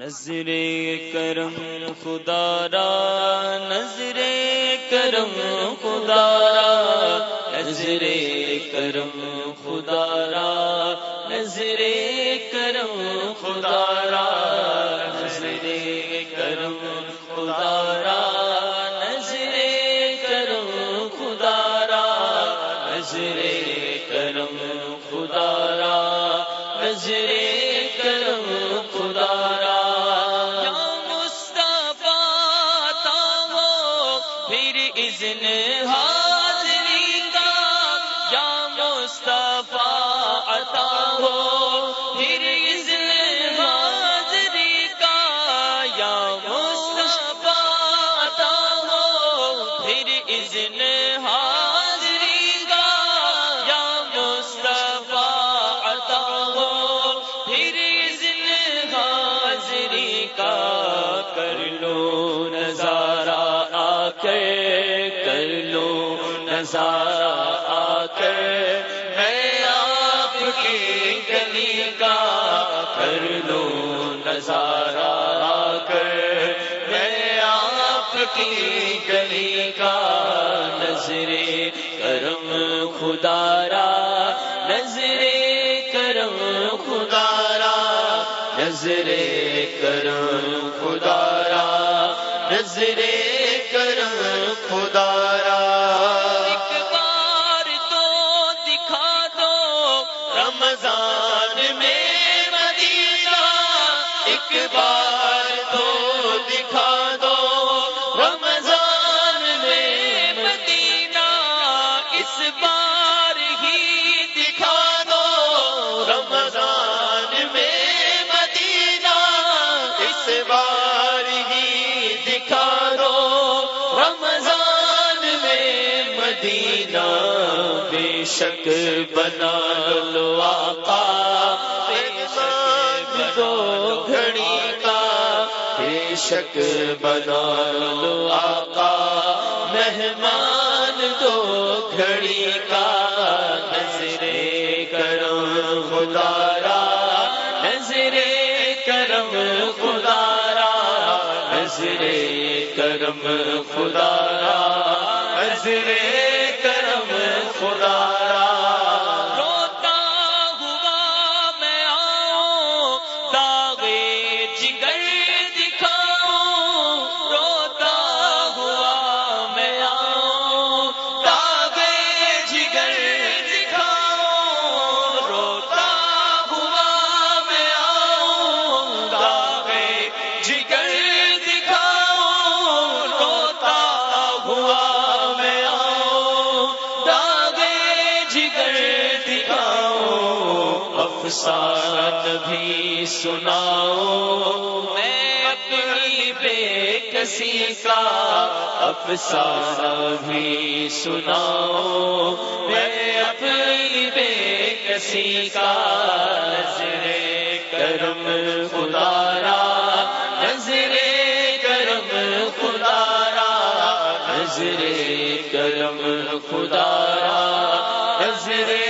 نظر کرم خدا را، نظر کرم خدا را، نظر کرم خدا را، نظر کرم خدا را، نظر کرم خدا را، نظر کرم خدا را، نظر کرم خدا را، نظر اذن حاضری کا یا مصطفیٰ عطا ہو، پھر اذن حاضری کا یا مصطفیٰ عطا ہو، پھر اذن حاضری کا یا مصطفیٰ عطا ہو، پھر اذن حاضری کا کر لو۔ نظارہ آ کر میں آپ کی گلی کا کر لو نظارہ آ کر میں آپ کی گلی کا نظر کرم خدارا، نظر کرم خدارا، نظر کرم خدارا، نظر کرم خدارا۔ بار تو دکھا دو۔ رمضان میں مدینہ اس بار ہی دکھا دو۔ رمضان میں مدینہ اس بار ہی دکھا دو۔ رمضان میں مدینہ بے شک بنا لو آقا۔ گھڑی کا بے شک بنا لو آقا، مہمان دو گھڑی کا نظر کرم خدارا نظر کرم خدارا نظر کرم خدارا نظر کرم خدارا افسان بھی سناؤ۔ میں اپنی بے کسی کا افسانہ بھی سناؤ۔ میں اپنی بے کسی کا نظر کرم خدارا نظر کرم خدارا نظر کرم خدارا نظر